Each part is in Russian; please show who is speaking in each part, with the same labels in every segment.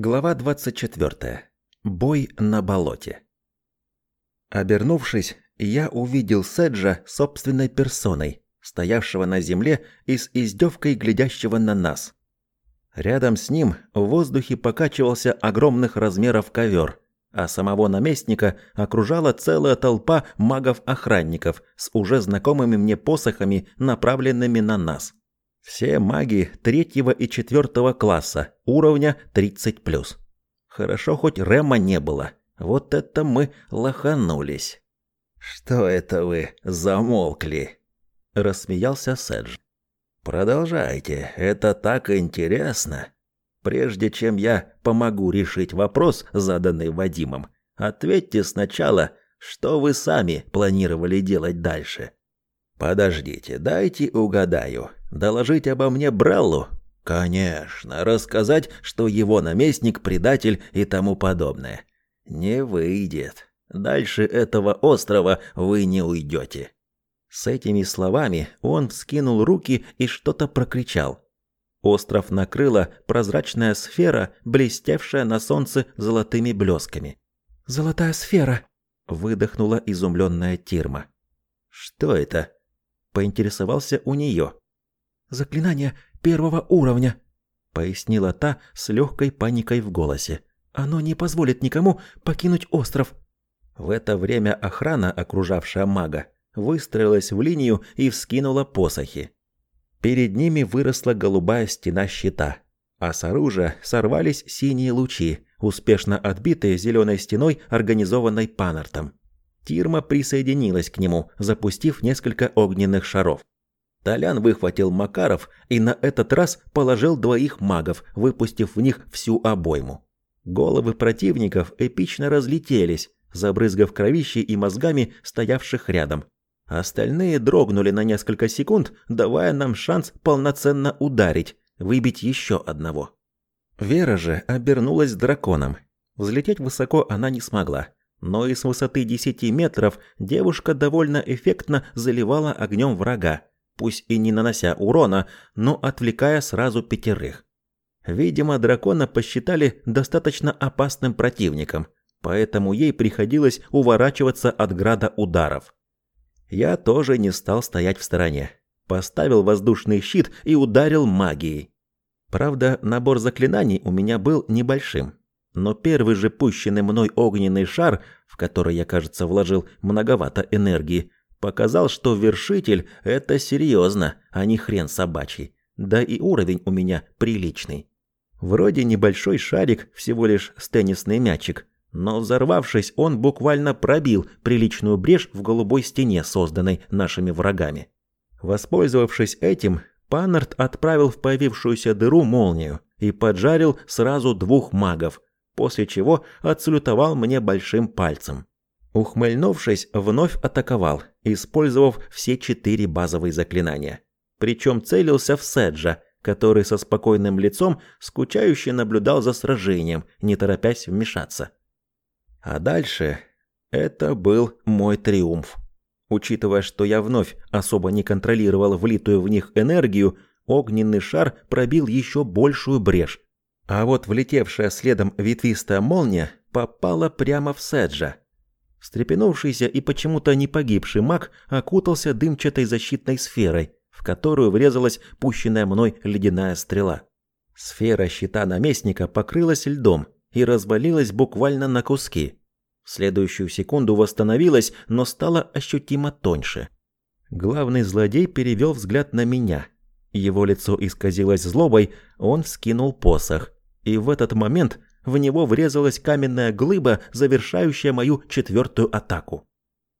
Speaker 1: Глава 24. Бой на болоте. Обернувшись, я увидел Седжа собственной персоной, стоявшего на земле и с издевкой глядящего на нас. Рядом с ним в воздухе покачивался огромных размеров ковер, а самого наместника окружала целая толпа магов-охранников с уже знакомыми мне посохами, направленными на нас. Все маги третьего и четвертого класса, уровня 30+. Хорошо, хоть Рема не было. Вот это мы лоханулись. «Что это вы замолкли?» – рассмеялся Седж. «Продолжайте, это так интересно. Прежде чем я помогу решить вопрос, заданный Вадимом, ответьте сначала, что вы сами планировали делать дальше». «Подождите, дайте угадаю. Доложить обо мне Браллу? Конечно, рассказать, что его наместник предатель и тому подобное. Не выйдет. Дальше этого острова вы не уйдете. С этими словами он вскинул руки и что-то прокричал. Остров накрыла прозрачная сфера, блестевшая на солнце золотыми блесками.
Speaker 2: «Золотая сфера!»
Speaker 1: – выдохнула изумленная Тирма. «Что это?» – поинтересовался у нее.
Speaker 2: Заклинание первого уровня,
Speaker 1: пояснила та с легкой паникой в голосе.
Speaker 2: Оно не позволит никому покинуть остров.
Speaker 1: В это время охрана, окружавшая мага, выстроилась в линию и вскинула посохи. Перед ними выросла голубая стена щита, а с оружия сорвались синие лучи, успешно отбитые зеленой стеной, организованной Панартом. Тирма присоединилась к нему, запустив несколько огненных шаров. Толян выхватил Макаров и на этот раз положил двоих магов, выпустив в них всю обойму. Головы противников эпично разлетелись, забрызгав кровищей и мозгами стоявших рядом. Остальные дрогнули на несколько секунд, давая нам шанс полноценно ударить, выбить еще одного. Вера же обернулась драконом. Взлететь высоко она не смогла, но и с высоты 10 метров девушка довольно эффектно заливала огнем врага, пусть и не нанося урона, но отвлекая сразу пятерых. Видимо, дракона посчитали достаточно опасным противником, поэтому ей приходилось уворачиваться от града ударов. Я тоже не стал стоять в стороне. Поставил воздушный щит и ударил магией. Правда, набор заклинаний у меня был небольшим. Но первый же пущенный мной огненный шар, в который я, кажется, вложил многовато энергии, Показал, что вершитель – это серьезно, а не хрен собачий. Да и уровень у меня приличный. Вроде небольшой шарик, всего лишь с теннисный мячик, но взорвавшись, он буквально пробил приличную брешь в голубой стене, созданной нашими врагами. Воспользовавшись этим, Паннард отправил в появившуюся дыру молнию и поджарил сразу двух магов, после чего отсалютовал мне большим пальцем. Ухмыльнувшись, вновь атаковал, использовав все четыре базовые заклинания. Причем целился в Седжа, который со спокойным лицом скучающе наблюдал за сражением, не торопясь вмешаться. А дальше это был мой триумф. Учитывая, что я вновь особо не контролировал влитую в них энергию, огненный шар пробил еще большую брешь. А вот влетевшая следом ветвистая молния попала прямо в Седжа, Встрепенувшийся и почему-то не погибший маг окутался дымчатой защитной сферой, в которую врезалась пущенная мной ледяная стрела. Сфера щита наместника покрылась льдом и развалилась буквально на куски. В следующую секунду восстановилась, но стала ощутимо тоньше. Главный злодей перевел взгляд на меня. Его лицо исказилось злобой, он скинул посох. И в этот момент в него врезалась каменная глыба, завершающая мою четвертую атаку.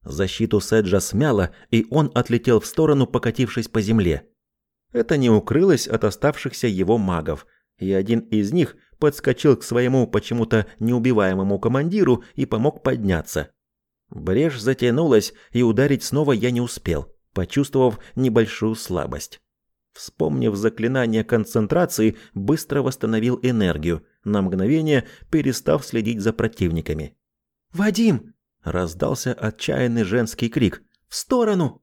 Speaker 1: Защиту Седжа смяло, и он отлетел в сторону, покатившись по земле. Это не укрылось от оставшихся его магов, и один из них подскочил к своему почему-то неубиваемому командиру и помог подняться. Брешь затянулась, и ударить снова я не успел, почувствовав небольшую слабость. Вспомнив заклинание концентрации, быстро восстановил энергию, на мгновение перестав следить за противниками.
Speaker 2: «Вадим!»
Speaker 1: – раздался отчаянный женский крик. «В сторону!»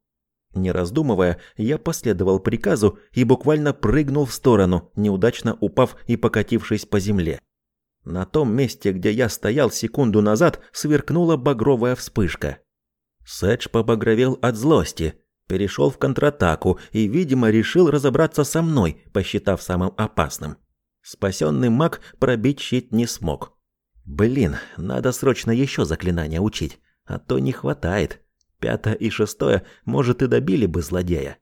Speaker 1: Не раздумывая, я последовал приказу и буквально прыгнул в сторону, неудачно упав и покатившись по земле. На том месте, где я стоял секунду назад, сверкнула багровая вспышка. Сэдж побагровел от злости, перешел в контратаку и, видимо, решил разобраться со мной, посчитав самым опасным. Спасенный маг пробить щит не смог. Блин, надо срочно еще заклинания учить, а то не хватает. Пятое и шестое, может, и добили бы злодея.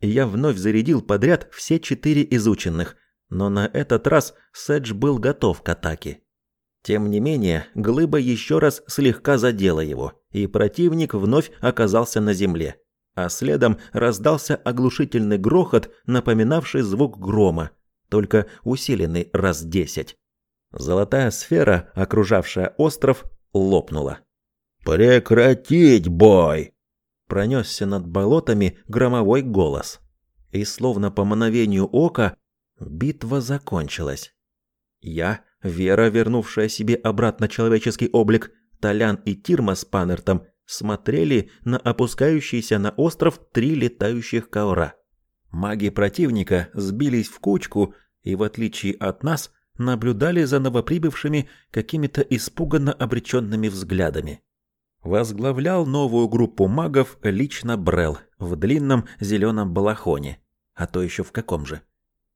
Speaker 1: Я вновь зарядил подряд все четыре изученных, но на этот раз Сэдж был готов к атаке. Тем не менее, глыба еще раз слегка задела его, и противник вновь оказался на земле. А следом раздался оглушительный грохот, напоминавший звук грома, только усиленный раз десять. Золотая сфера, окружавшая остров, лопнула.
Speaker 3: «Прекратить бой!»
Speaker 1: Пронесся над болотами громовой голос. И словно по мановению ока битва закончилась. Я, Вера, вернувшая себе обратно человеческий облик, Толян и Тирма с Панертом смотрели на опускающиеся на остров три летающих ковра. Маги противника сбились в кучку и, в отличие от нас, наблюдали за новоприбывшими какими-то испуганно обреченными взглядами. Возглавлял новую группу магов лично Брел в длинном зеленом балахоне, а то еще в каком же.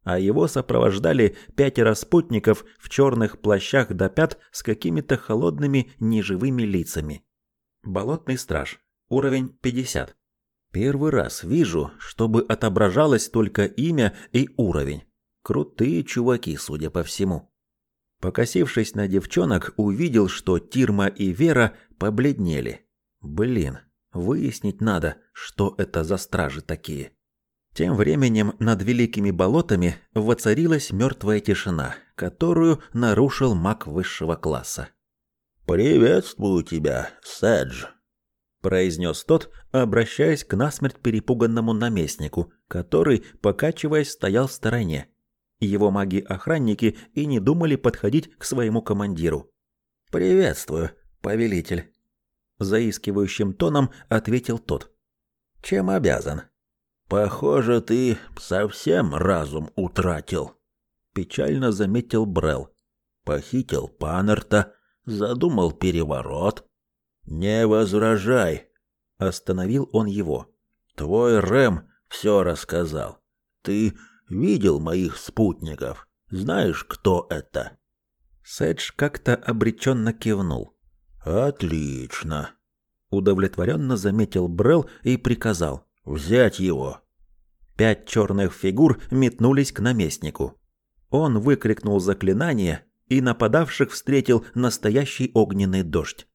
Speaker 1: А его сопровождали пятеро спутников в черных плащах до пят с какими-то холодными неживыми лицами. Болотный страж. Уровень 50. Первый раз вижу, чтобы отображалось только имя и уровень. Крутые чуваки, судя по всему. Покосившись на девчонок, увидел, что Тирма и Вера побледнели. Блин, выяснить надо, что это за стражи такие. Тем временем над великими болотами воцарилась мертвая тишина, которую нарушил маг высшего класса.
Speaker 3: «Приветствую тебя, Сэдж», –
Speaker 1: произнес тот, обращаясь к насмерть перепуганному наместнику, который, покачиваясь, стоял в стороне. Его маги-охранники и не думали подходить к своему командиру. «Приветствую, повелитель», – заискивающим тоном ответил тот. «Чем обязан?»
Speaker 3: «Похоже, ты совсем разум утратил», – печально заметил Брел. «Похитил Панерта, задумал переворот». «Не возражай», – остановил он его. «Твой Рэм все рассказал. Ты видел моих спутников. Знаешь, кто это?»
Speaker 1: Сэдж как-то обреченно кивнул.
Speaker 3: «Отлично», –
Speaker 1: удовлетворенно заметил Брел и приказал.
Speaker 3: Взять его.
Speaker 1: Пять черных фигур метнулись к наместнику. Он выкрикнул заклинание, и нападавших встретил настоящий огненный дождь.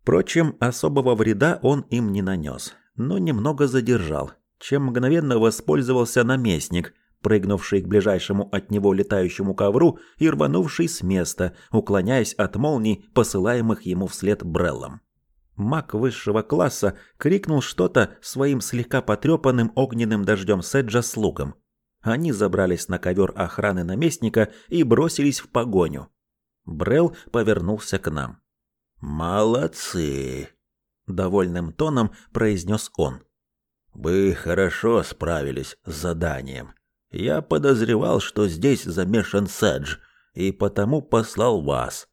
Speaker 1: Впрочем, особого вреда он им не нанес, но немного задержал, чем мгновенно воспользовался наместник, прыгнувший к ближайшему от него летающему ковру и рванувший с места, уклоняясь от молний, посылаемых ему вслед Бреллом. Маг высшего класса крикнул что-то своим слегка потрепанным огненным дождем Седжа слугам. Они забрались на ковер охраны наместника и бросились в погоню. Брел повернулся к нам.
Speaker 3: «Молодцы!» – довольным тоном произнес он. «Вы хорошо справились с заданием. Я подозревал, что здесь замешан Седж, и потому послал вас.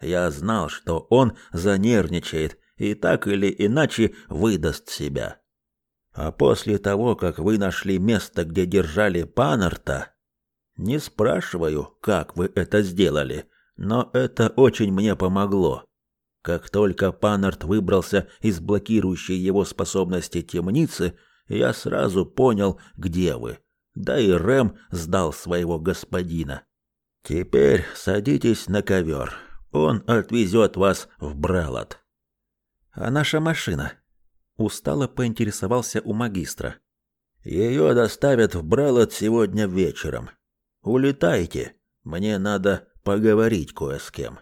Speaker 3: Я знал, что он занервничает и так или иначе выдаст себя. А после того, как вы нашли место, где держали Панарта, не спрашиваю, как вы это сделали, но это очень мне помогло. Как только Панарт выбрался из блокирующей его способности темницы, я сразу понял, где вы. Да и Рэм сдал своего господина. Теперь садитесь на ковер. Он отвезет вас в Бралот.
Speaker 1: А наша машина? Устало поинтересовался у магистра.
Speaker 3: Ее доставят в Бралот сегодня вечером. Улетайте. Мне надо поговорить кое с кем.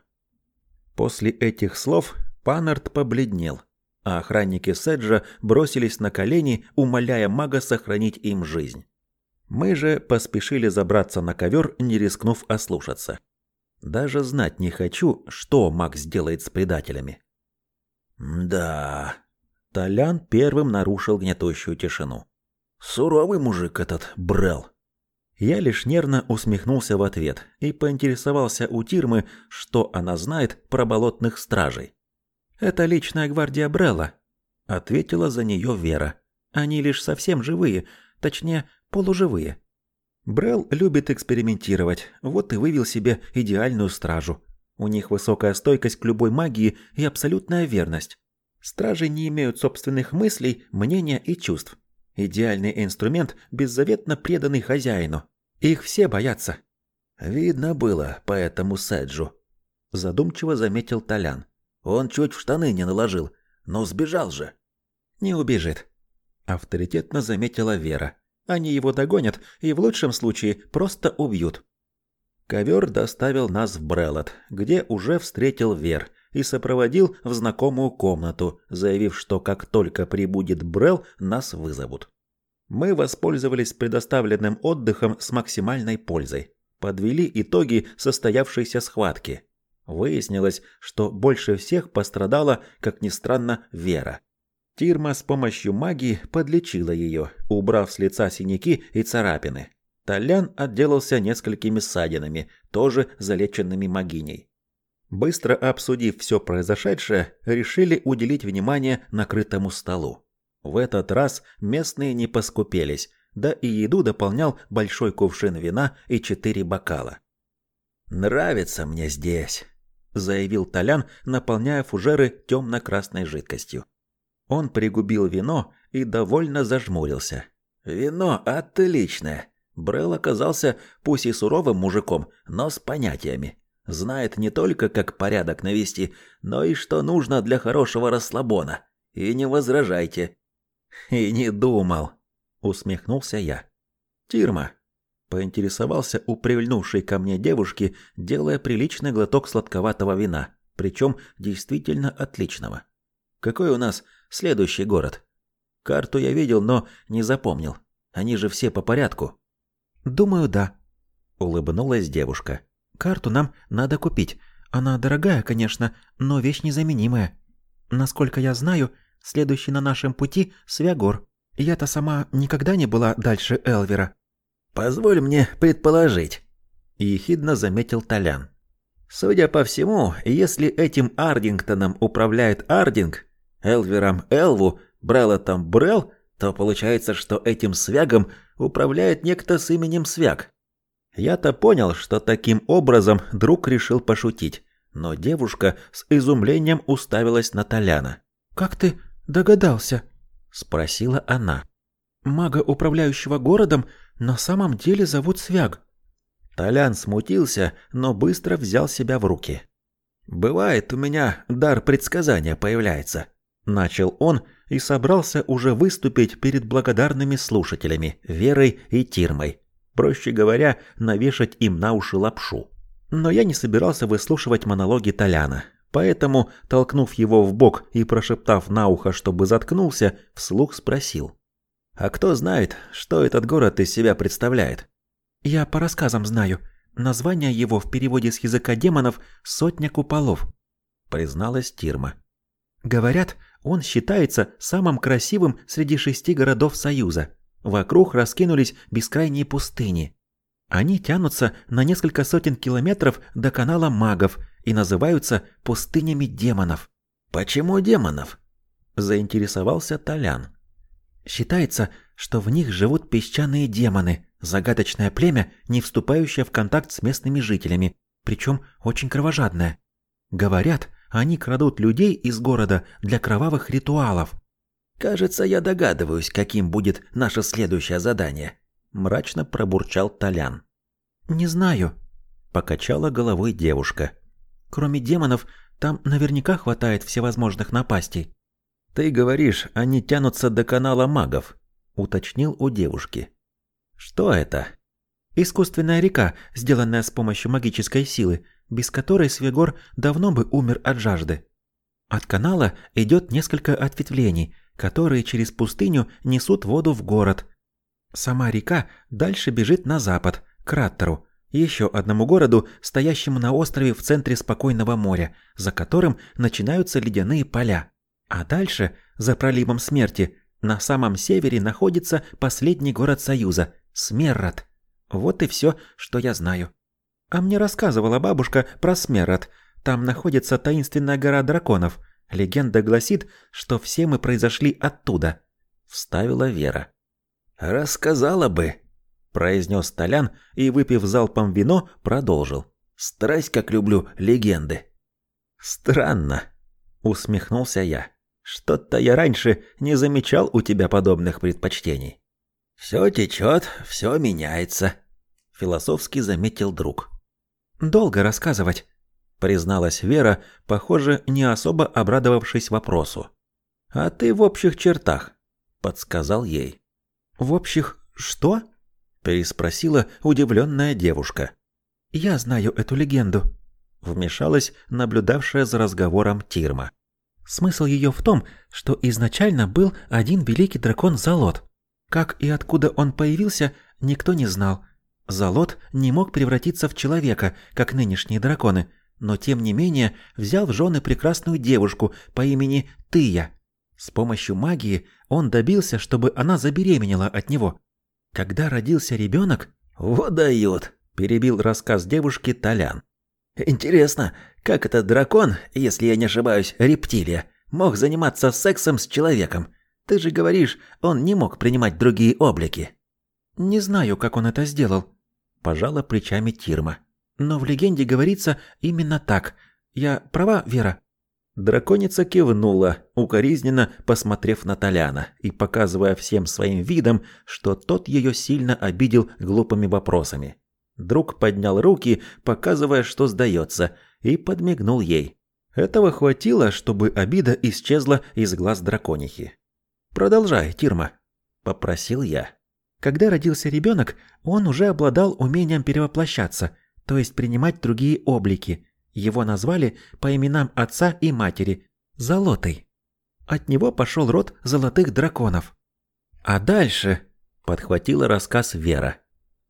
Speaker 1: После этих слов Панарт побледнел, а охранники Седжа бросились на колени, умоляя мага сохранить им жизнь. Мы же поспешили забраться на ковер, не рискнув ослушаться. Даже знать не хочу, что маг сделает с предателями.
Speaker 3: Да.
Speaker 1: Толян первым нарушил гнетущую тишину.
Speaker 3: Суровый мужик этот Брел.
Speaker 1: Я лишь нервно усмехнулся в ответ и поинтересовался у Тирмы, что она знает про болотных стражей. «Это личная гвардия Брелла», — ответила за нее Вера. «Они лишь совсем живые, точнее, полуживые. Брелл любит экспериментировать, вот и вывел себе идеальную стражу. У них высокая стойкость к любой магии и абсолютная верность. Стражи не имеют собственных мыслей, мнения и чувств. Идеальный инструмент, беззаветно преданный хозяину. Их все боятся.
Speaker 3: Видно было по этому Седжу. Задумчиво заметил Толян. Он чуть в штаны не наложил, но сбежал же.
Speaker 1: Не убежит. Авторитетно заметила Вера. Они его догонят и в лучшем случае просто убьют. Ковер доставил нас в Брелот, где уже встретил Вер и сопроводил в знакомую комнату, заявив, что как только прибудет Брел, нас вызовут. Мы воспользовались предоставленным отдыхом с максимальной пользой. Подвели итоги состоявшейся схватки. Выяснилось, что больше всех пострадала, как ни странно, Вера. Тирма с помощью магии подлечила ее, убрав с лица синяки и царапины. Толян отделался несколькими ссадинами, тоже залеченными магиней. Быстро обсудив все произошедшее, решили уделить внимание накрытому столу. В этот раз местные не поскупились, да и еду дополнял большой кувшин вина и четыре бокала.
Speaker 3: «Нравится мне здесь», — заявил Толян, наполняя фужеры темно-красной жидкостью.
Speaker 1: Он пригубил вино и довольно зажмурился.
Speaker 3: «Вино отличное!» Брел оказался пусть и суровым мужиком, но с понятиями. Знает не только, как порядок навести, но и что нужно для хорошего расслабона. И не возражайте.
Speaker 1: И не думал, усмехнулся я. Тирма, поинтересовался у привльнувшей ко мне девушки, делая приличный глоток сладковатого вина, причем действительно отличного. Какой у нас следующий город? Карту я видел, но не запомнил. Они же все по порядку.
Speaker 2: Думаю, да,
Speaker 1: улыбнулась девушка.
Speaker 2: Карту нам надо купить. Она дорогая, конечно, но вещь незаменимая. Насколько я знаю, следующий на нашем пути Свягор. Я-то сама никогда не была дальше Элвера.
Speaker 3: Позволь мне предположить,
Speaker 1: ехидно заметил Толян. Судя по всему, если этим Ардингтоном управляет Ардинг, Элвером Элву, Бреллотом Брел, то получается, что этим свягом управляет некто с именем Свяг. Я-то понял, что таким образом друг решил пошутить, но девушка с изумлением уставилась на Толяна.
Speaker 2: «Как ты догадался?»
Speaker 1: – спросила она.
Speaker 2: «Мага, управляющего городом, на самом деле зовут Свяг».
Speaker 1: Толян смутился, но быстро взял себя в руки. «Бывает, у меня дар предсказания появляется», Начал он и собрался уже выступить перед благодарными слушателями Верой и Тирмой. Проще говоря, навешать им на уши лапшу. Но я не собирался выслушивать монологи Толяна. Поэтому, толкнув его в бок и прошептав на ухо, чтобы заткнулся, вслух спросил. «А кто знает, что этот город из себя представляет?»
Speaker 2: «Я по рассказам знаю. Название его в переводе с языка демонов «Сотня куполов», — призналась Тирма. «Говорят, он считается самым красивым среди шести городов Союза. Вокруг раскинулись бескрайние пустыни. Они тянутся на несколько сотен километров до канала магов и называются пустынями демонов.
Speaker 3: Почему демонов?
Speaker 2: заинтересовался Толян. Считается, что в них живут песчаные демоны, загадочное племя, не вступающее в контакт с местными жителями, причем очень кровожадное. Говорят, они крадут людей из города для кровавых ритуалов.
Speaker 3: Кажется, я догадываюсь, каким будет наше следующее задание, мрачно пробурчал Толян.
Speaker 2: Не знаю, покачала головой девушка. Кроме демонов, там наверняка хватает всевозможных напастей.
Speaker 1: Ты говоришь, они тянутся до канала магов, уточнил у девушки. Что это?
Speaker 2: Искусственная река, сделанная с помощью магической силы, без которой Свегор давно бы умер от жажды. От канала идет несколько ответвлений, которые через пустыню несут воду в город. Сама река дальше бежит на запад, к Раттеру, еще одному городу, стоящему на острове в центре спокойного моря, за которым начинаются ледяные поля. А дальше, за проливом смерти, на самом севере находится последний город Союза – Смеррат. Вот и все, что я знаю. А мне рассказывала бабушка про Смерот. Там находится таинственная гора драконов. Легенда гласит, что все мы произошли оттуда. Вставила Вера.
Speaker 3: Рассказала бы, произнес Толян и, выпив залпом вино, продолжил. Страсть, как люблю легенды.
Speaker 1: Странно, усмехнулся я. Что-то я раньше не замечал у тебя подобных предпочтений.
Speaker 3: Все течет, все меняется, философски заметил друг.
Speaker 2: Долго рассказывать, призналась Вера, похоже, не особо обрадовавшись вопросу.
Speaker 1: А ты в общих чертах, подсказал ей.
Speaker 2: В общих что?
Speaker 1: переспросила удивленная девушка.
Speaker 2: Я знаю эту легенду, вмешалась наблюдавшая за разговором Тирма. Смысл ее в том, что изначально был один великий дракон Залот. Как и откуда он появился, никто не знал. Залот не мог превратиться в человека, как нынешние драконы, но тем не менее взял в жены прекрасную девушку по имени Тыя. С помощью магии он добился, чтобы она забеременела от него. Когда родился ребенок...
Speaker 3: «Вот дает!» – перебил рассказ девушки Толян. «Интересно, как этот дракон, если я не ошибаюсь, рептилия, мог заниматься сексом с человеком? Ты же говоришь, он не мог принимать другие облики».
Speaker 2: «Не знаю, как он это сделал», – пожала плечами Тирма. «Но в легенде говорится именно так. Я права, Вера?»
Speaker 1: Драконица кивнула, укоризненно посмотрев на Толяна и показывая всем своим видом, что тот ее сильно обидел глупыми вопросами. Друг поднял руки, показывая, что сдается, и подмигнул ей. Этого хватило, чтобы обида исчезла из глаз драконихи. «Продолжай, Тирма», – попросил я.
Speaker 2: Когда родился ребенок, он уже обладал умением перевоплощаться, то есть принимать другие облики – его назвали по именам отца и матери – Золотой. От него пошел род золотых драконов. А дальше, подхватила рассказ Вера.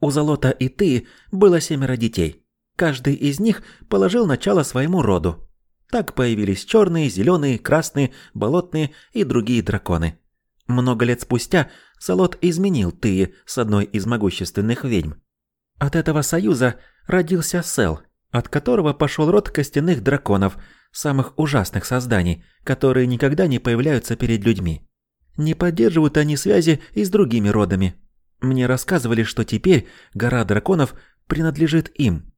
Speaker 2: У Золота и ты было семеро детей. Каждый из них положил начало своему роду. Так появились черные, зеленые, красные, болотные и другие драконы. Много лет спустя Золот изменил Тые с одной из могущественных ведьм. От этого союза родился Сел – от которого пошел род костяных драконов, самых ужасных созданий, которые никогда не появляются перед людьми. Не поддерживают они связи и с другими родами. Мне рассказывали, что теперь гора драконов принадлежит им.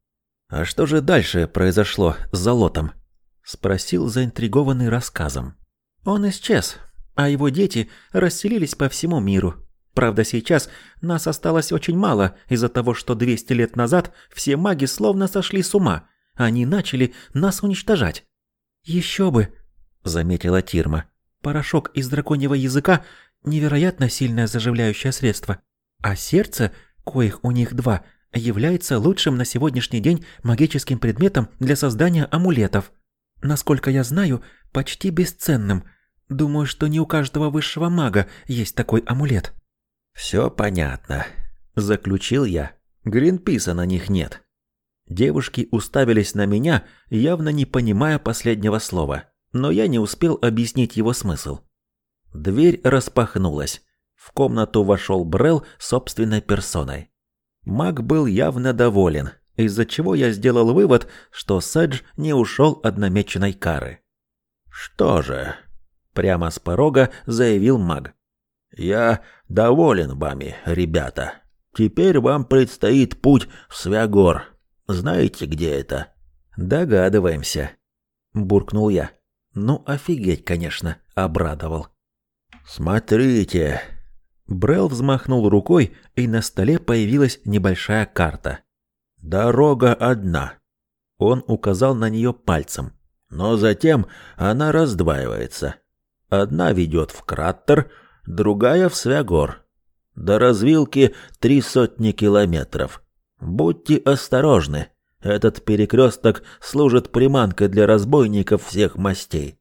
Speaker 1: «А что же дальше произошло с Золотом?» – спросил заинтригованный рассказом.
Speaker 2: «Он исчез, а его дети расселились по всему миру. Правда, сейчас нас осталось очень мало из-за того, что 200 лет назад все маги словно сошли с ума. Они начали нас уничтожать. Еще бы, заметила Тирма. Порошок из драконьего языка невероятно сильное заживляющее средство, а сердце, коих у них два, является лучшим на сегодняшний день магическим предметом для создания амулетов. Насколько я знаю, почти бесценным. Думаю, что не у каждого высшего мага есть такой амулет.
Speaker 1: «Все понятно», – заключил я. Гринписа на них нет. Девушки уставились на меня, явно не понимая последнего слова, но я не успел объяснить его смысл. Дверь распахнулась. В комнату вошел Брел собственной персоной. Маг был явно доволен, из-за чего я сделал вывод, что Сэдж не ушел от намеченной кары. «Что же?» – прямо с порога заявил маг. Я доволен вами, ребята. Теперь вам предстоит путь в Свягор. Знаете, где это? Догадываемся, буркнул я. Ну, офигеть, конечно, обрадовал. Смотрите. Брел взмахнул рукой, и на столе появилась небольшая карта. Дорога одна. Он указал на нее пальцем. Но затем она раздваивается. Одна ведет в кратер, другая в Свягор. До развилки три сотни километров. Будьте осторожны. Этот перекресток служит приманкой для разбойников всех мастей.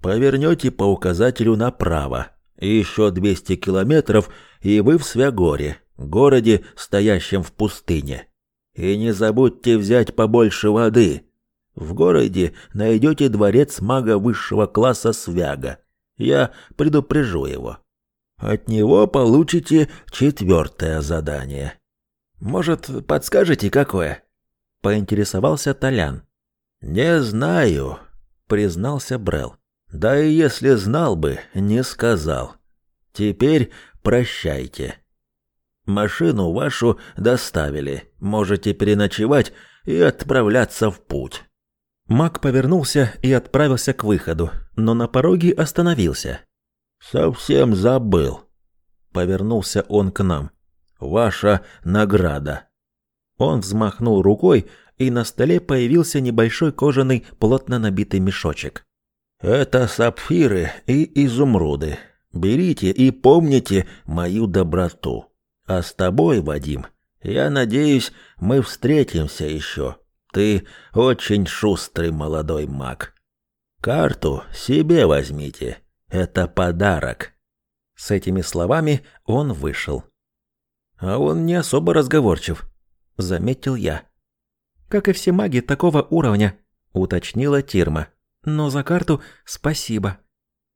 Speaker 1: Повернете по указателю направо. Еще 200 километров, и вы в Свягоре, городе, стоящем в пустыне. И не забудьте взять побольше воды. В городе найдете дворец мага высшего класса Свяга. Я предупрежу его. От него получите четвертое задание. Может, подскажете, какое?» – поинтересовался Толян.
Speaker 3: «Не знаю», – признался Брел. «Да и если знал бы, не сказал. Теперь прощайте. Машину вашу доставили. Можете переночевать и отправляться в путь».
Speaker 1: Мак повернулся и отправился к выходу, но на пороге остановился.
Speaker 3: «Совсем забыл», — повернулся он к нам. «Ваша награда».
Speaker 1: Он взмахнул рукой, и на столе появился небольшой кожаный, плотно набитый мешочек.
Speaker 3: «Это сапфиры и изумруды. Берите и помните мою доброту. А с тобой, Вадим, я надеюсь, мы встретимся еще. Ты очень шустрый молодой маг. Карту себе возьмите. Это подарок».
Speaker 1: С этими словами он вышел. А он не особо разговорчив, заметил я. Как и все маги такого уровня, уточнила Тирма. Но за карту спасибо.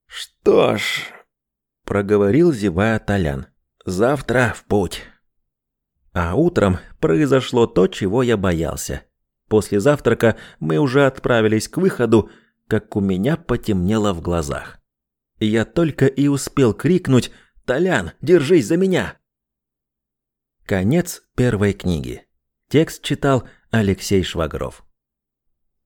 Speaker 3: Что ж, проговорил зевая Толян. Завтра в путь.
Speaker 1: А утром произошло то, чего я боялся. После завтрака мы уже отправились к выходу, как у меня потемнело в глазах. Я только и успел крикнуть «Толян, держись за меня!» Конец первой книги. Текст читал Алексей Швагров.